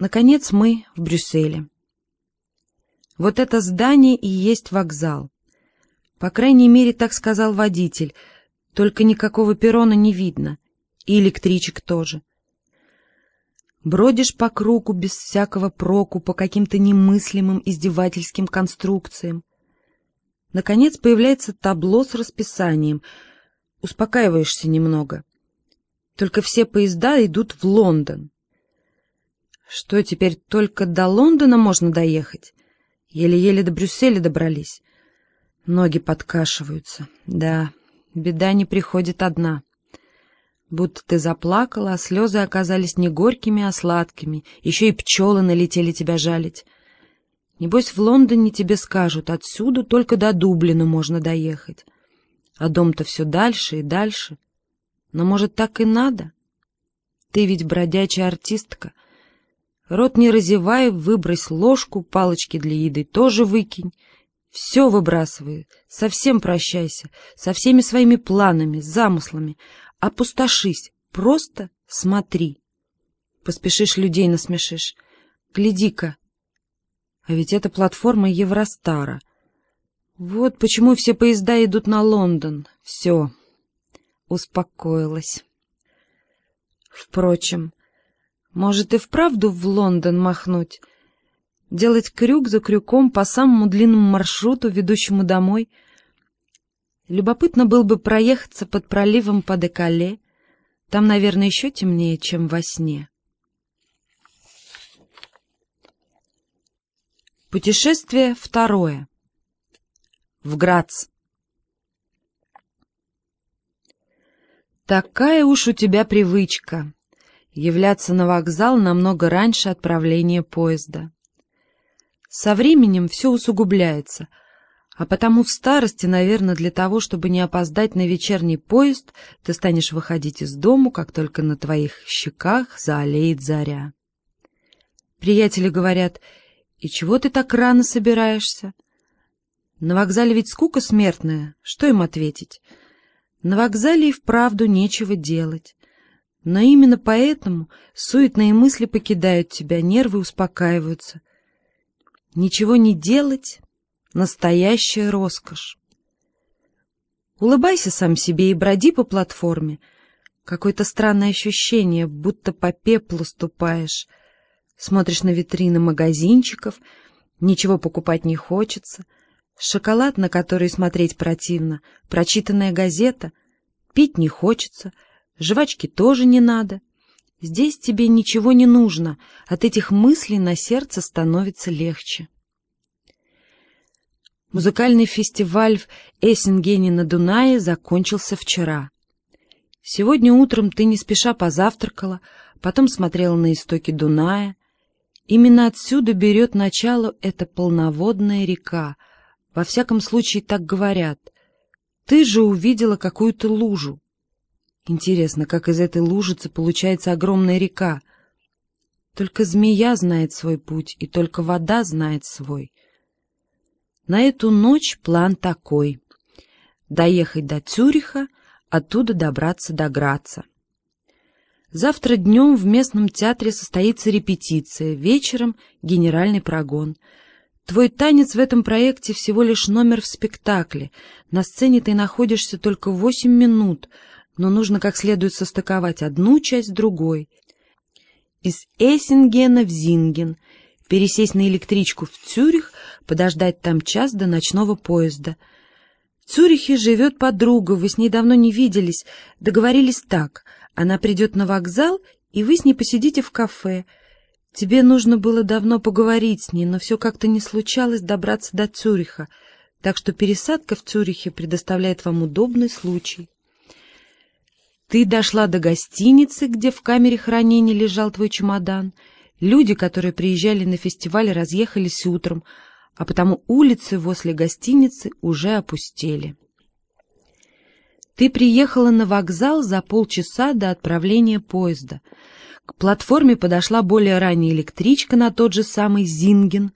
Наконец мы в Брюсселе. Вот это здание и есть вокзал. По крайней мере, так сказал водитель, только никакого перрона не видно, и электричек тоже. Бродишь по кругу без всякого проку, по каким-то немыслимым издевательским конструкциям. Наконец появляется табло с расписанием. Успокаиваешься немного. Только все поезда идут в Лондон. Что, теперь только до Лондона можно доехать? Еле-еле до Брюсселя добрались. Ноги подкашиваются. Да, беда не приходит одна. Будто ты заплакала, а слезы оказались не горькими, а сладкими. Еще и пчелы налетели тебя жалить. Небось, в Лондоне тебе скажут, отсюда только до Дублина можно доехать. А дом-то все дальше и дальше. Но, может, так и надо? Ты ведь бродячая артистка. Рот не разевай, выбрось ложку, палочки для еды тоже выкинь. Все выбрасывай, совсем прощайся, со всеми своими планами, замыслами. Опустошись, просто смотри. Поспешишь, людей насмешишь. Гляди-ка, а ведь это платформа Евростара. Вот почему все поезда идут на Лондон. Все, успокоилась. Впрочем, может и вправду в Лондон махнуть? Делать крюк за крюком по самому длинному маршруту, ведущему домой? Любопытно было бы проехаться под проливом по Декале. Там, наверное, еще темнее, чем во сне. Путешествие второе. В Грац. Такая уж у тебя привычка — являться на вокзал намного раньше отправления поезда. Со временем все усугубляется, а потому в старости, наверное, для того, чтобы не опоздать на вечерний поезд, ты станешь выходить из дому, как только на твоих щеках заолеет заря. Приятели говорят — «И чего ты так рано собираешься?» «На вокзале ведь скука смертная. Что им ответить?» «На вокзале и вправду нечего делать. Но именно поэтому суетные мысли покидают тебя, нервы успокаиваются. Ничего не делать — настоящая роскошь. Улыбайся сам себе и броди по платформе. Какое-то странное ощущение, будто по пеплу ступаешь — Смотришь на витрины магазинчиков, ничего покупать не хочется. Шоколад, на который смотреть противно, прочитанная газета, пить не хочется, жвачки тоже не надо. Здесь тебе ничего не нужно, от этих мыслей на сердце становится легче. Музыкальный фестиваль в Эссенгене на Дунае закончился вчера. Сегодня утром ты не спеша позавтракала, потом смотрела на истоки Дуная, Именно отсюда берет начало эта полноводная река. Во всяком случае, так говорят. Ты же увидела какую-то лужу. Интересно, как из этой лужицы получается огромная река. Только змея знает свой путь, и только вода знает свой. На эту ночь план такой. Доехать до Цюриха, оттуда добраться до Граца. Завтра днем в местном театре состоится репетиция, вечером — генеральный прогон. Твой танец в этом проекте всего лишь номер в спектакле. На сцене ты находишься только восемь минут, но нужно как следует состыковать одну часть другой. Из Эссингена в Зинген, пересесть на электричку в Цюрих, подождать там час до ночного поезда. В Цюрихе живет подруга, вы с ней давно не виделись, договорились так — она придет на вокзал, и вы с ней посидите в кафе. Тебе нужно было давно поговорить с ней, но все как-то не случалось добраться до Цюриха, так что пересадка в Цюрихе предоставляет вам удобный случай. Ты дошла до гостиницы, где в камере хранения лежал твой чемодан. Люди, которые приезжали на фестиваль, разъехались утром, а потому улицы возле гостиницы уже опустели. Ты приехала на вокзал за полчаса до отправления поезда. К платформе подошла более ранняя электричка на тот же самый Зинген,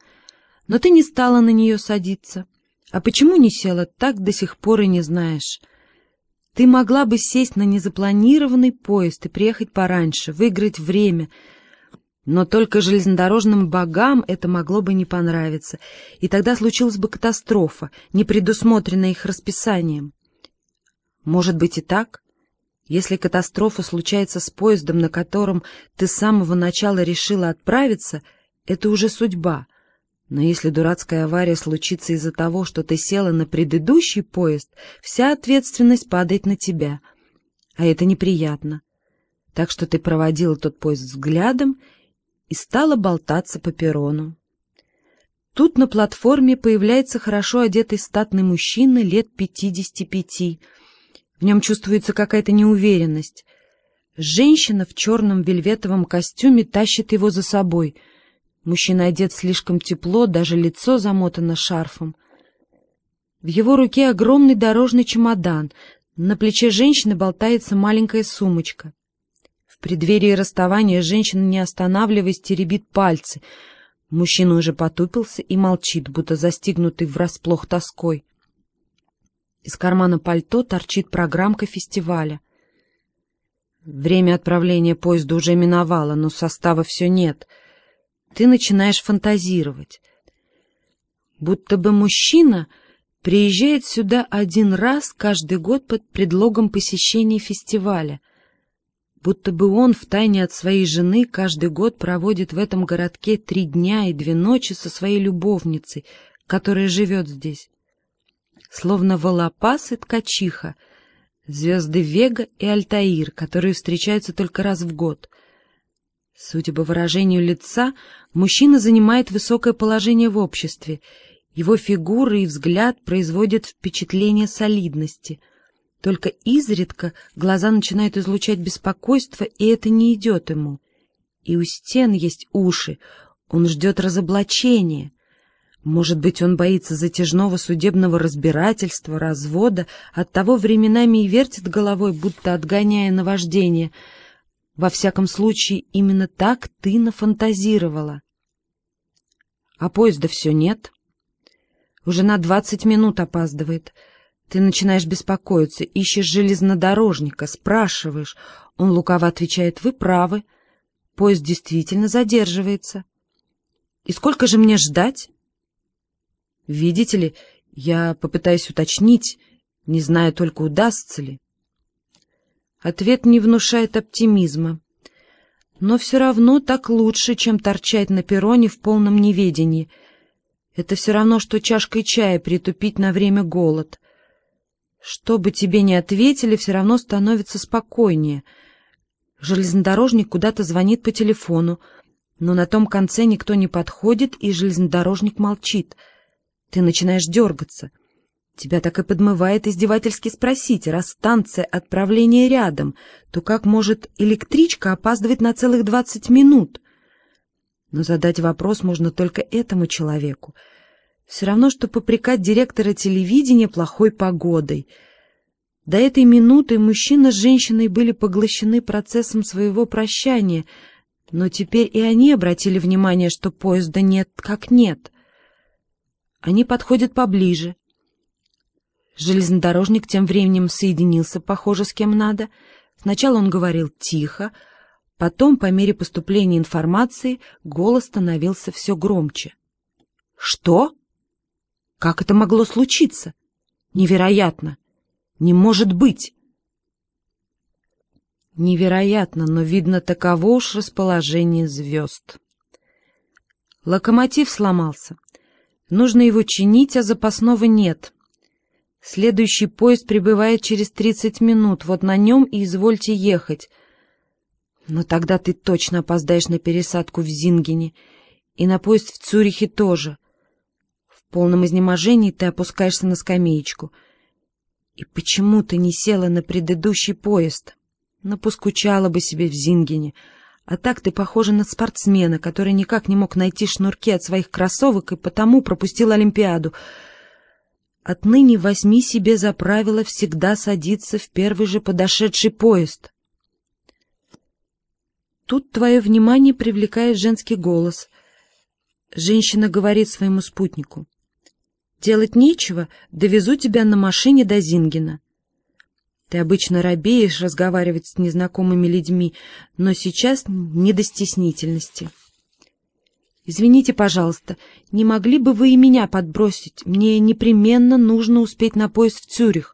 но ты не стала на нее садиться. А почему не села, так до сих пор и не знаешь. Ты могла бы сесть на незапланированный поезд и приехать пораньше, выиграть время. Но только железнодорожным богам это могло бы не понравиться, и тогда случилась бы катастрофа, не предусмотренная их расписанием. Может быть и так? Если катастрофа случается с поездом, на котором ты с самого начала решила отправиться, это уже судьба. Но если дурацкая авария случится из-за того, что ты села на предыдущий поезд, вся ответственность падает на тебя. А это неприятно. Так что ты проводила тот поезд взглядом и стала болтаться по перрону. Тут на платформе появляется хорошо одетый статный мужчина лет пятидесяти пяти — в нем чувствуется какая-то неуверенность. Женщина в черном вельветовом костюме тащит его за собой. Мужчина одет слишком тепло, даже лицо замотано шарфом. В его руке огромный дорожный чемодан. На плече женщины болтается маленькая сумочка. В преддверии расставания женщина, не останавливаясь, теребит пальцы. Мужчина уже потупился и молчит, будто застигнутый врасплох тоской. Из кармана пальто торчит программка фестиваля. Время отправления поезда уже миновало, но состава все нет. Ты начинаешь фантазировать. Будто бы мужчина приезжает сюда один раз каждый год под предлогом посещения фестиваля. Будто бы он втайне от своей жены каждый год проводит в этом городке три дня и две ночи со своей любовницей, которая живет здесь словно волопас и ткачиха, звезды Вега и Альтаир, которые встречаются только раз в год. Судя по выражению лица, мужчина занимает высокое положение в обществе. Его фигура и взгляд производят впечатление солидности. Только изредка глаза начинают излучать беспокойство, и это не идет ему. И у стен есть уши, он ждет разоблачения. Может быть, он боится затяжного судебного разбирательства, развода, оттого временами и вертит головой, будто отгоняя наваждение. Во всяком случае, именно так ты нафантазировала. А поезда все нет. Уже на двадцать минут опаздывает. Ты начинаешь беспокоиться, ищешь железнодорожника, спрашиваешь. Он лукаво отвечает, вы правы. Поезд действительно задерживается. И сколько же мне ждать? Видите ли, я попытаюсь уточнить, не знаю только, удастся ли. Ответ не внушает оптимизма. Но все равно так лучше, чем торчать на перроне в полном неведении. Это все равно, что чашкой чая притупить на время голод. Что бы тебе ни ответили, все равно становится спокойнее. Железнодорожник куда-то звонит по телефону, но на том конце никто не подходит, и железнодорожник молчит — ты начинаешь дергаться. Тебя так и подмывает издевательски спросить, раз станция отправления рядом, то как может электричка опаздывать на целых двадцать минут? Но задать вопрос можно только этому человеку. Все равно, что попрекать директора телевидения плохой погодой. До этой минуты мужчина с женщиной были поглощены процессом своего прощания, но теперь и они обратили внимание, что поезда нет как нет. Они подходят поближе. Железнодорожник тем временем соединился, похоже, с кем надо. Сначала он говорил тихо, потом, по мере поступления информации, голос становился все громче. «Что? Как это могло случиться? Невероятно! Не может быть!» Невероятно, но, видно, таково уж расположение звезд. Локомотив сломался. Нужно его чинить, а запасного нет. Следующий поезд прибывает через тридцать минут, вот на нем и извольте ехать. Но тогда ты точно опоздаешь на пересадку в Зингене и на поезд в Цюрихе тоже. В полном изнеможении ты опускаешься на скамеечку. И почему ты не села на предыдущий поезд? Ну, поскучала бы себе в Зингене, а так ты похожа на спортсмена, который никак не мог найти шнурки от своих кроссовок и потому пропустил Олимпиаду. Отныне возьми себе за правило всегда садиться в первый же подошедший поезд. Тут твое внимание привлекает женский голос. Женщина говорит своему спутнику. «Делать нечего, довезу тебя на машине до Зингина». Ты обычно робеешь разговаривать с незнакомыми людьми, но сейчас не до стеснительности. Извините, пожалуйста, не могли бы вы и меня подбросить? Мне непременно нужно успеть на поезд в Цюрих.